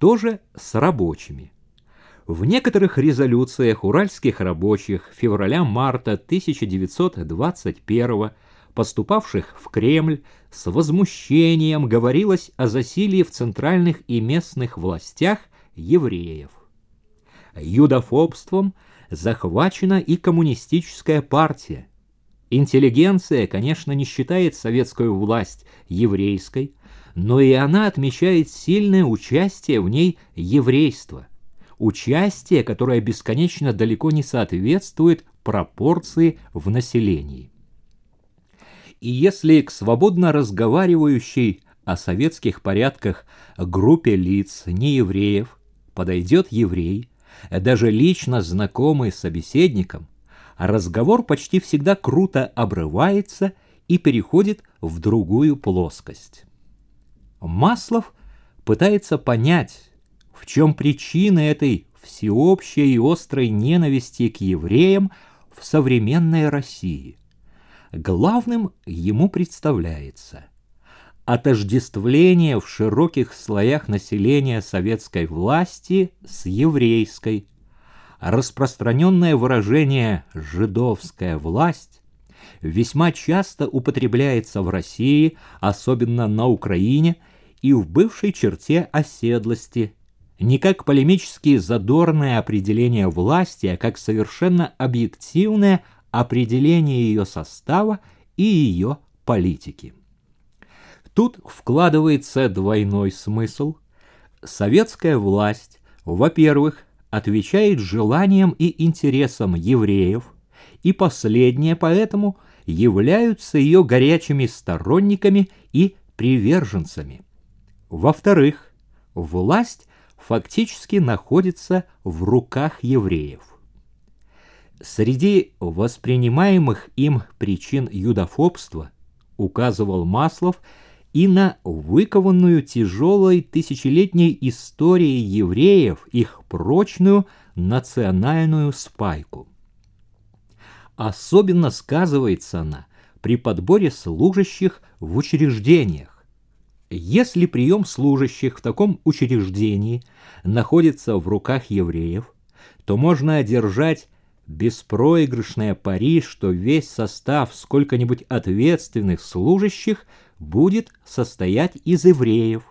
тоже с рабочими. В некоторых резолюциях уральских рабочих февраля-марта 1921 поступавших в Кремль, с возмущением говорилось о засилии в центральных и местных властях евреев. Юдофобством захвачена и коммунистическая партия. Интеллигенция, конечно, не считает советскую власть еврейской, но и она отмечает сильное участие в ней еврейства. Участие, которое бесконечно далеко не соответствует пропорции в населении. И если к свободно разговаривающей о советских порядках группе лиц неевреев подойдет еврей, даже лично знакомый с собеседником, разговор почти всегда круто обрывается и переходит в другую плоскость. Маслов пытается понять, в чем причина этой всеобщей и острой ненависти к евреям в современной России. Главным ему представляется отождествление в широких слоях населения советской власти с еврейской, распространенное выражение «жидовская власть» весьма часто употребляется в России, особенно на Украине и в бывшей черте оседлости, не как полемически задорное определение власти, а как совершенно объективное определение ее состава и ее политики. Тут вкладывается двойной смысл. Советская власть, во-первых, отвечает желаниям и интересам евреев, и последние поэтому являются ее горячими сторонниками и приверженцами. Во-вторых, власть фактически находится в руках евреев. Среди воспринимаемых им причин юдофобства указывал Маслов и на выкованную тяжелой тысячелетней историей евреев их прочную национальную спайку. Особенно сказывается она при подборе служащих в учреждениях. Если прием служащих в таком учреждении находится в руках евреев, то можно одержать беспроигрышное пари, что весь состав сколько-нибудь ответственных служащих будет состоять из евреев,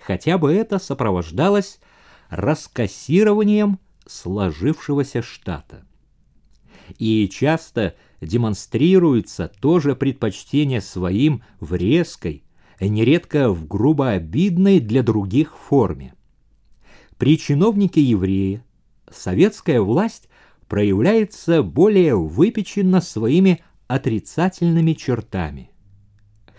хотя бы это сопровождалось раскассированием сложившегося штата. И часто демонстрируется тоже предпочтение своим в резкой, нередко в грубо обидной для других форме. При чиновнике еврея советская власть проявляется более выпеченно своими отрицательными чертами.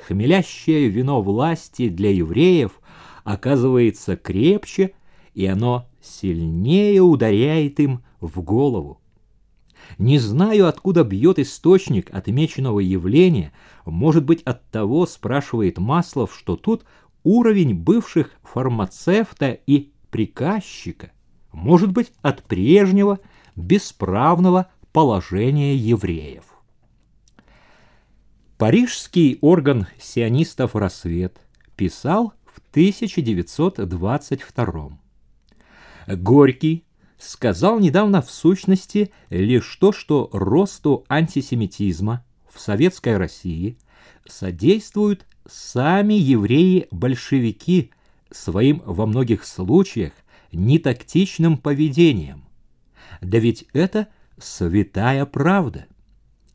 Хмелящее вино власти для евреев оказывается крепче, и оно сильнее ударяет им в голову. Не знаю, откуда бьет источник отмеченного явления, может быть от того, спрашивает Маслов, что тут уровень бывших фармацевта и приказчика, может быть от прежнего бесправного положения евреев. Парижский орган сионистов «Рассвет» писал в 1922 Горький сказал недавно в сущности лишь то, что росту антисемитизма в советской России содействуют сами евреи-большевики своим во многих случаях нетактичным поведением, да ведь это святая правда.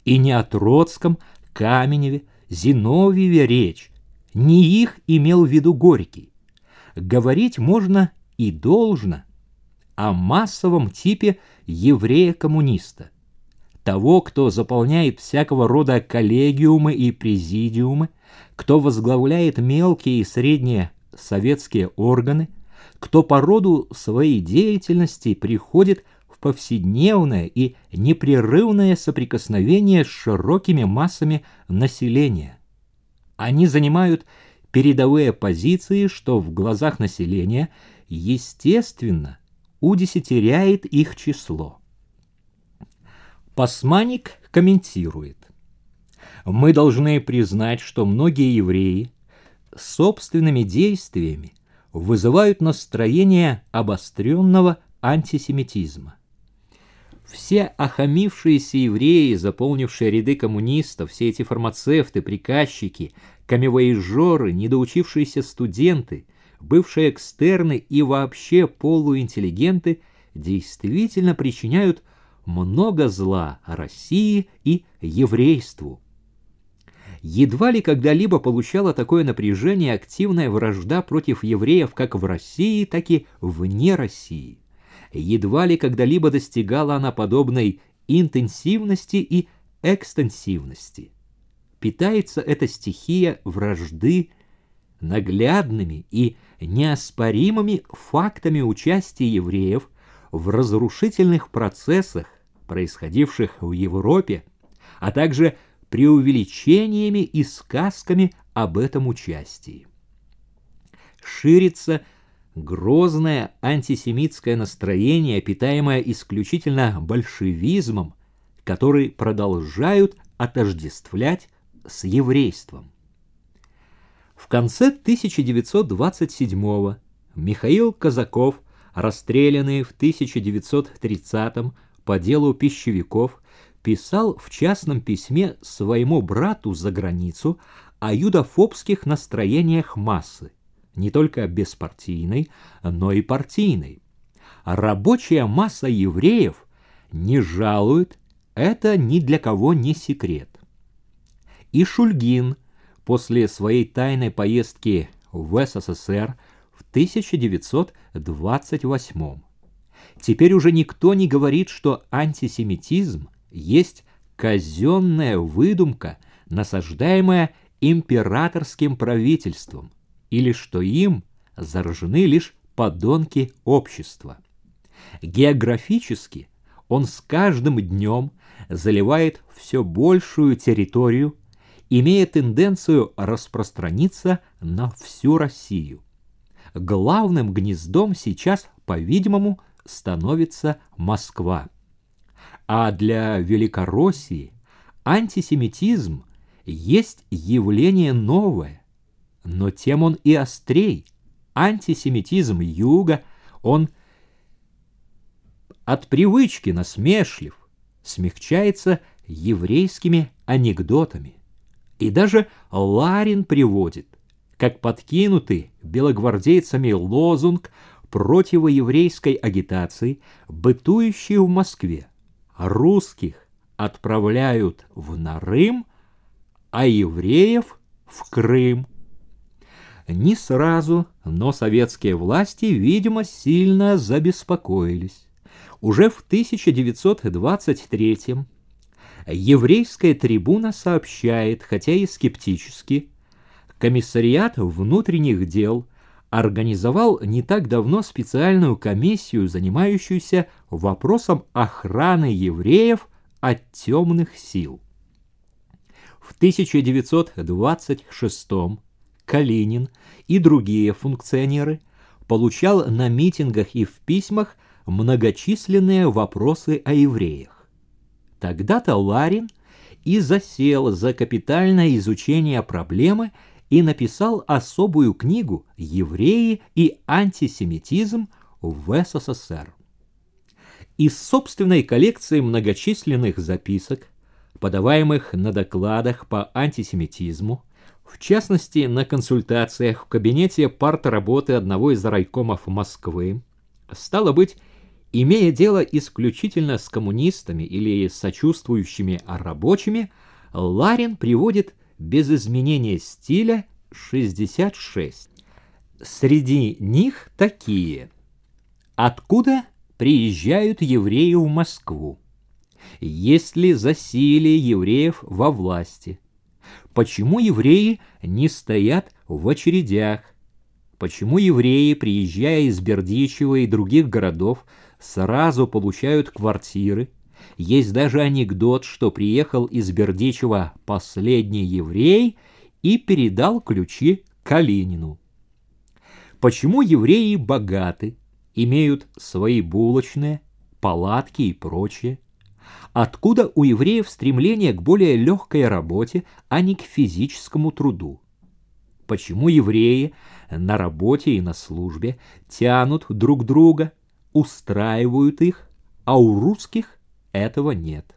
И не о Троцком, Каменеве, Зиновьеве речь, не их имел в виду Горький. Говорить можно и должно о массовом типе еврея-коммуниста, того, кто заполняет всякого рода коллегиумы и президиумы, кто возглавляет мелкие и средние советские органы, кто по роду своей деятельности приходит повседневное и непрерывное соприкосновение с широкими массами населения. Они занимают передовые позиции, что в глазах населения, естественно, удесятеряет их число. Пасманик комментирует. Мы должны признать, что многие евреи собственными действиями вызывают настроение обостренного антисемитизма. Все охамившиеся евреи, заполнившие ряды коммунистов, все эти фармацевты, приказчики, камевоежоры, недоучившиеся студенты, бывшие экстерны и вообще полуинтеллигенты действительно причиняют много зла России и еврейству. Едва ли когда-либо получала такое напряжение активная вражда против евреев как в России, так и вне России. Едва ли когда-либо достигала она подобной интенсивности и экстенсивности. Питается эта стихия вражды наглядными и неоспоримыми фактами участия евреев в разрушительных процессах, происходивших в Европе, а также преувеличениями и сказками об этом участии. Ширится грозное антисемитское настроение, питаемое исключительно большевизмом, который продолжают отождествлять с еврейством. В конце 1927 Михаил Казаков, расстрелянный в 1930 по делу пищевиков, писал в частном письме своему брату за границу о юдофобских настроениях массы не только беспартийной, но и партийной. Рабочая масса евреев не жалует, это ни для кого не секрет. И Шульгин после своей тайной поездки в СССР в 1928 Теперь уже никто не говорит, что антисемитизм есть казенная выдумка, насаждаемая императорским правительством, или что им заражены лишь подонки общества. Географически он с каждым днем заливает все большую территорию, имея тенденцию распространиться на всю Россию. Главным гнездом сейчас, по-видимому, становится Москва. А для Великороссии антисемитизм есть явление новое, но тем он и острей. Антисемитизм юга, он от привычки насмешлив, смягчается еврейскими анекдотами. И даже Ларин приводит, как подкинутый белогвардейцами лозунг противоеврейской агитации, бытующий в Москве. Русских отправляют в Нарым, а евреев в Крым. Не сразу, но советские власти, видимо, сильно забеспокоились. Уже в 1923 еврейская трибуна сообщает, хотя и скептически, комиссариат внутренних дел организовал не так давно специальную комиссию, занимающуюся вопросом охраны евреев от темных сил. В 1926 Калинин и другие функционеры получал на митингах и в письмах многочисленные вопросы о евреях. Тогда-то Ларин и засел за капитальное изучение проблемы и написал особую книгу «Евреи и антисемитизм в СССР». Из собственной коллекции многочисленных записок, подаваемых на докладах по антисемитизму, в частности, на консультациях в кабинете партработы одного из райкомов Москвы, стало быть, имея дело исключительно с коммунистами или сочувствующими рабочими, Ларин приводит без изменения стиля 66. Среди них такие. Откуда приезжают евреи в Москву? Есть ли засилие евреев во власти? Почему евреи не стоят в очередях? Почему евреи, приезжая из Бердичева и других городов, сразу получают квартиры? Есть даже анекдот, что приехал из Бердичева последний еврей и передал ключи Калинину. Почему евреи богаты, имеют свои булочные, палатки и прочее? Откуда у евреев стремление к более легкой работе, а не к физическому труду? Почему евреи на работе и на службе тянут друг друга, устраивают их, а у русских этого нет.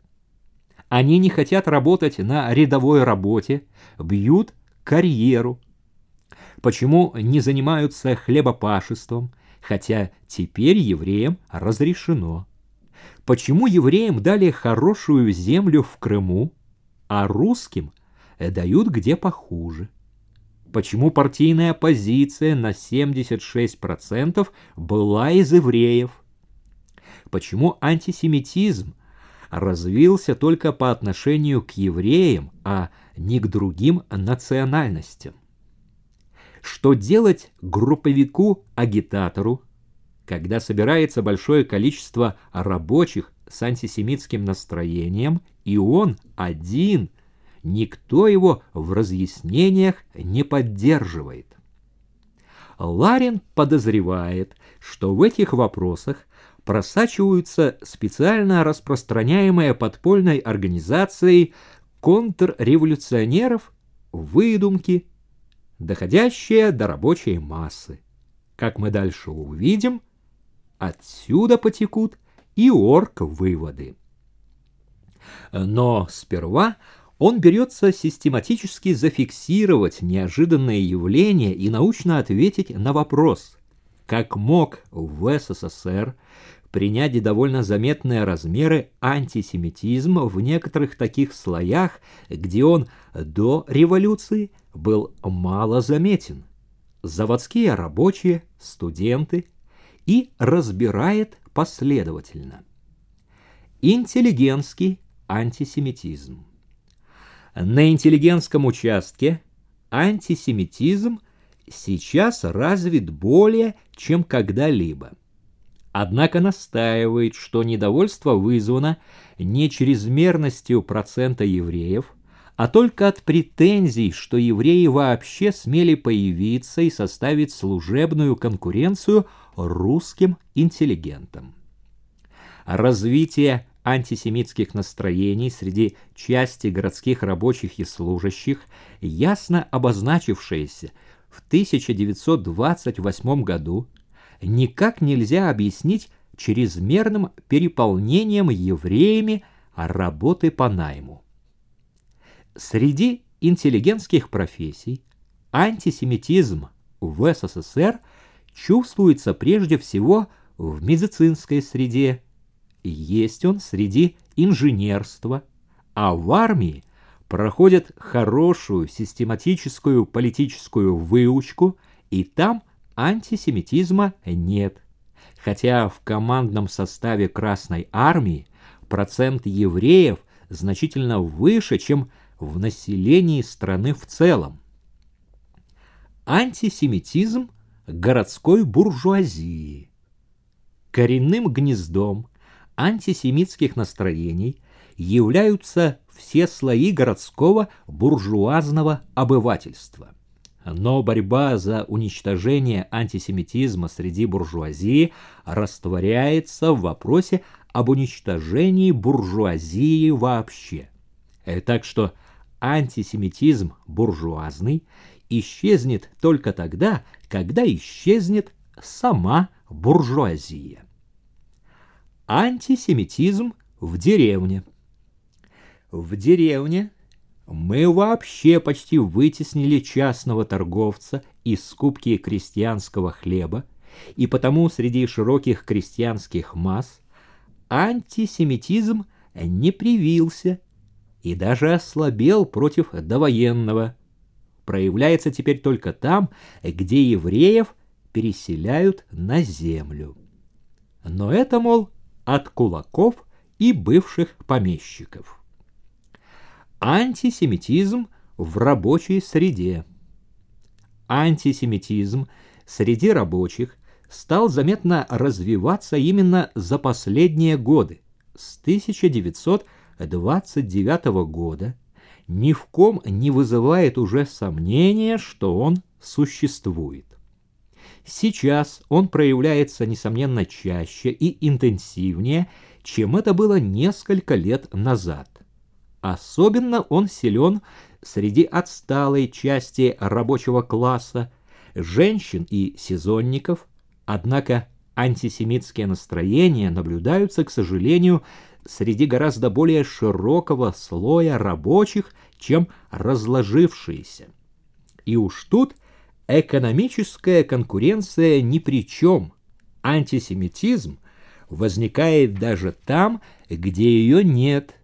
Они не хотят работать на рядовой работе, бьют карьеру. Почему не занимаются хлебопашеством, хотя теперь евреям разрешено? Почему евреям дали хорошую землю в Крыму, а русским дают где похуже? Почему партийная оппозиция на 76% была из евреев? Почему антисемитизм развился только по отношению к евреям, а не к другим национальностям? Что делать групповику-агитатору, когда собирается большое количество рабочих с антисемитским настроением, и он один, никто его в разъяснениях не поддерживает? Ларин подозревает, что в этих вопросах просачиваются специально распространяемые подпольной организацией контрреволюционеров выдумки, доходящие до рабочей массы. Как мы дальше увидим, отсюда потекут и орг-выводы. Но сперва он берется систематически зафиксировать неожиданное явление и научно ответить на вопрос, как мог в СССР принять довольно заметные размеры антисемитизм в некоторых таких слоях, где он до революции был мало заметен. Заводские рабочие, студенты и разбирает последовательно. Интеллигентский антисемитизм. На интеллигентском участке антисемитизм сейчас развит более, чем когда-либо. Однако настаивает, что недовольство вызвано не чрезмерностью процента евреев, а только от претензий, что евреи вообще смели появиться и составить служебную конкуренцию русским интеллигентам. Развитие антисемитских настроений среди части городских рабочих и служащих, ясно обозначившееся в 1928 году, никак нельзя объяснить чрезмерным переполнением евреями работы по найму. Среди интеллигентских профессий антисемитизм в СССР чувствуется прежде всего в медицинской среде, есть он среди инженерства, а в армии проходят хорошую систематическую политическую выучку, и там антисемитизма нет. Хотя в командном составе Красной Армии процент евреев значительно выше, чем в населении страны в целом. Антисемитизм городской буржуазии. Коренным гнездом антисемитских настроений являются все слои городского буржуазного обывательства. Но борьба за уничтожение антисемитизма среди буржуазии растворяется в вопросе об уничтожении буржуазии вообще. Э, так что антисемитизм буржуазный исчезнет только тогда, когда исчезнет сама буржуазия. Антисемитизм в деревне. В деревне мы вообще почти вытеснили частного торговца из скупки крестьянского хлеба, и потому среди широких крестьянских масс антисемитизм не привился и даже ослабел против довоенного. Проявляется теперь только там, где евреев переселяют на землю. Но это, мол, от кулаков и бывших помещиков. Антисемитизм в рабочей среде. Антисемитизм среди рабочих стал заметно развиваться именно за последние годы, с 1900 29 года ни в ком не вызывает уже сомнения, что он существует. Сейчас он проявляется, несомненно, чаще и интенсивнее, чем это было несколько лет назад. Особенно он силен среди отсталой части рабочего класса, женщин и сезонников, однако антисемитские настроения наблюдаются, к сожалению, среди гораздо более широкого слоя рабочих, чем разложившиеся. И уж тут экономическая конкуренция ни при чем. Антисемитизм возникает даже там, где ее нет,